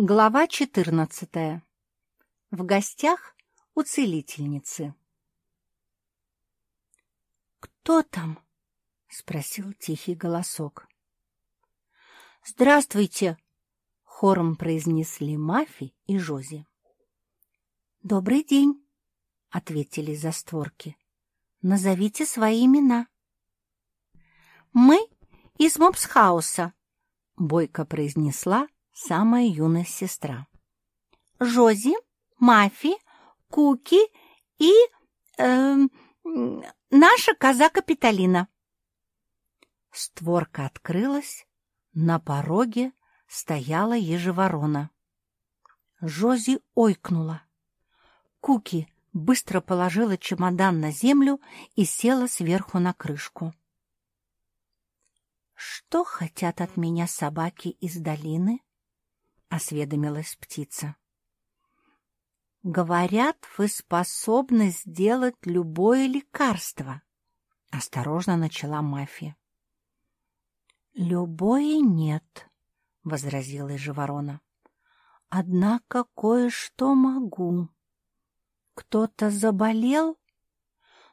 Глава 14. В гостях у целительницы. «Кто там?» — спросил тихий голосок. «Здравствуйте!» — хором произнесли Мафи и Жози. «Добрый день!» — ответили за створки. «Назовите свои имена». «Мы из Мопсхауса», — бойко произнесла самая юная сестра. Жози, Мафи, Куки и э, наша коза Капитолина. Створка открылась, на пороге стояла ежеворона. Жози ойкнула. Куки быстро положила чемодан на землю и села сверху на крышку. «Что хотят от меня собаки из долины?» — осведомилась птица. «Говорят, вы способны сделать любое лекарство», — осторожно начала мафия. «Любое нет», — возразила Живорона. «Однако кое-что могу. Кто-то заболел,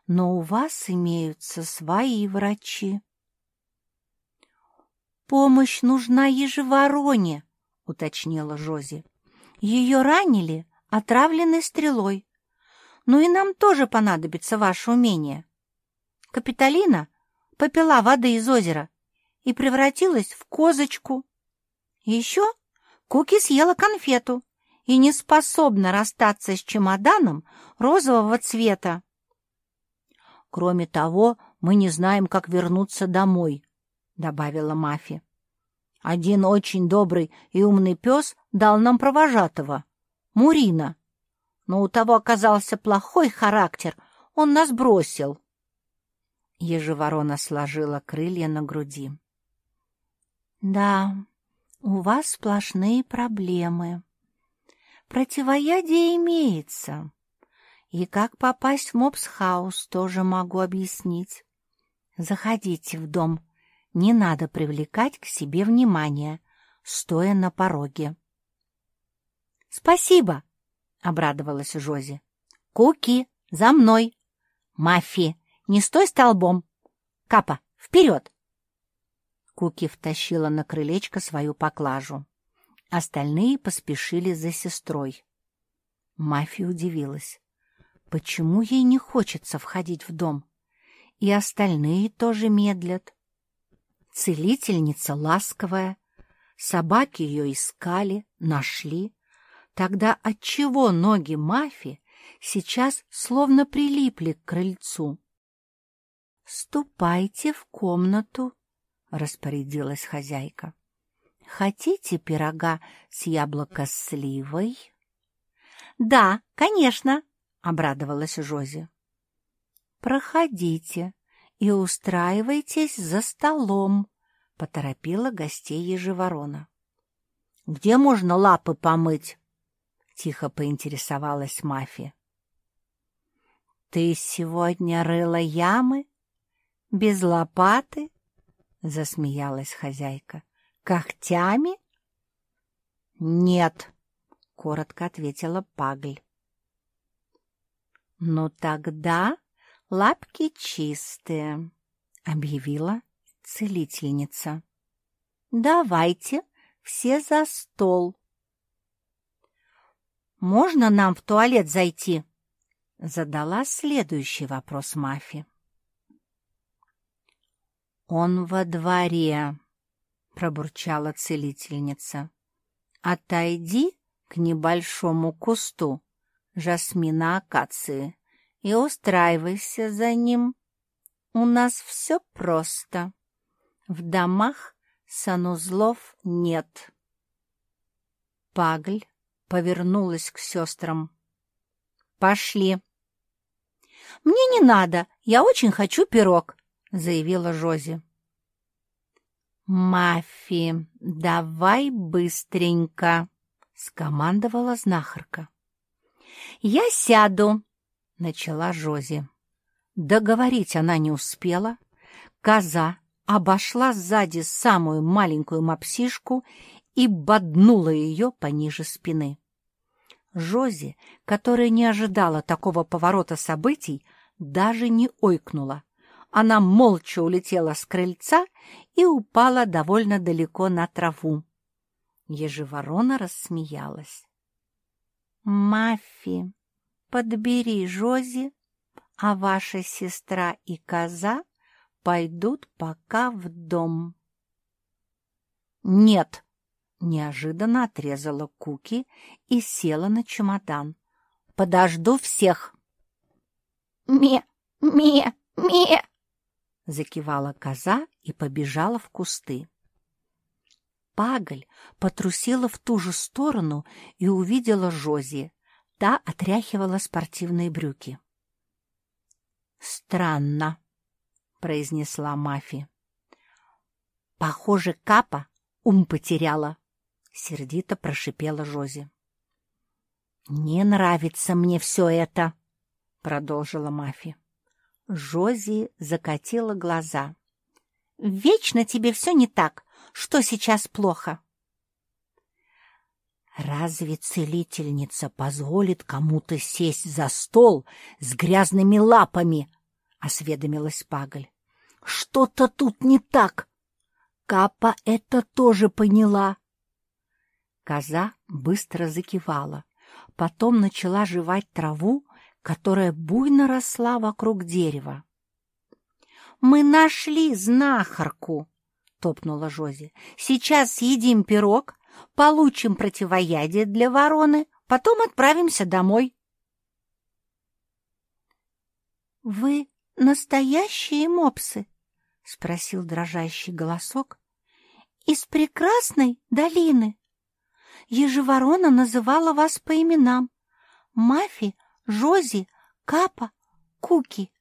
но у вас имеются свои врачи». «Помощь нужна ежевороне», — уточнила Жози. «Ее ранили отравленной стрелой. Ну и нам тоже понадобится ваше умение». Капитолина попила воды из озера и превратилась в козочку. Еще Куки съела конфету и не способна расстаться с чемоданом розового цвета. «Кроме того, мы не знаем, как вернуться домой», — добавила Мафи. Один очень добрый и умный пес дал нам провожатого, Мурина. Но у того оказался плохой характер, он нас бросил. Ежеворона сложила крылья на груди. «Да, у вас сплошные проблемы. Противоядие имеется. И как попасть в мопсхаус, тоже могу объяснить. Заходите в дом, не надо привлекать к себе внимание, стоя на пороге. «Спасибо!» — обрадовалась Жози. «Куки, за мной! Мафи, не стой столбом! Капа, вперед!» Куки втащила на крылечко свою поклажу. Остальные поспешили за сестрой. Мафи удивилась. Почему ей не хочется входить в дом? И остальные тоже медлят. Целительница ласковая, собаки ее искали, нашли. Тогда отчего ноги Мафи сейчас словно прилипли к крыльцу? — Ступайте в комнату, — распорядилась хозяйка. — Хотите пирога с яблоко-сливой? — Да, конечно, — обрадовалась Жози. — Проходите, и устраивайтесь за столом, — поторопила гостей ежеворона. — Где можно лапы помыть? — тихо поинтересовалась Мафи. — Ты сегодня рыла ямы? Без лопаты? — засмеялась хозяйка. — Когтями? — Нет, — коротко ответила Пагль. — Ну тогда лапки чистые, — объявила целительница. «Давайте все за стол». «Можно нам в туалет зайти?» — задала следующий вопрос Мафи. «Он во дворе», — пробурчала целительница. «Отойди к небольшому кусту жасмина акации и устраивайся за ним. У нас все просто». В домах санузлов нет. Пагль повернулась к сестрам. «Пошли!» «Мне не надо, я очень хочу пирог», — заявила Жози. «Мафи, давай быстренько!» — скомандовала знахарка. «Я сяду!» — начала Жози. Договорить она не успела. Коза обошла сзади самую маленькую мопсишку и боднула ее пониже спины. Жози, которая не ожидала такого поворота событий, даже не ойкнула. Она молча улетела с крыльца и упала довольно далеко на траву. Ежеворона рассмеялась. «Мафи, подбери Жози, а ваша сестра и коза пойдут пока в дом». «Нет!» — неожиданно отрезала Куки и села на чемодан. «Подожду всех!» «Ме! Ме! Ме!» — закивала коза и побежала в кусты. Паголь потрусила в ту же сторону и увидела Жози. Та отряхивала спортивные брюки. «Странно», — произнесла Мафи. «Похоже, Капа ум потеряла», — сердито прошипела Жози. «Не нравится мне все это», — продолжила Мафи. Жози закатила глаза. «Вечно тебе все не так. Что сейчас плохо?» «Разве целительница позволит кому-то сесть за стол с грязными лапами?» — осведомилась Паголь. «Что-то тут не так. Капа это тоже поняла». Коза быстро закивала, потом начала жевать траву, которая буйно росла вокруг дерева. «Мы нашли знахарку!» — топнула Жози. «Сейчас съедим пирог, получим противоядие для вороны, потом отправимся домой». «Вы настоящие мопсы?» — спросил дрожащий голосок. «Из прекрасной долины. Ежеворона называла вас по именам. Мафи, Жози, Капа, Куки.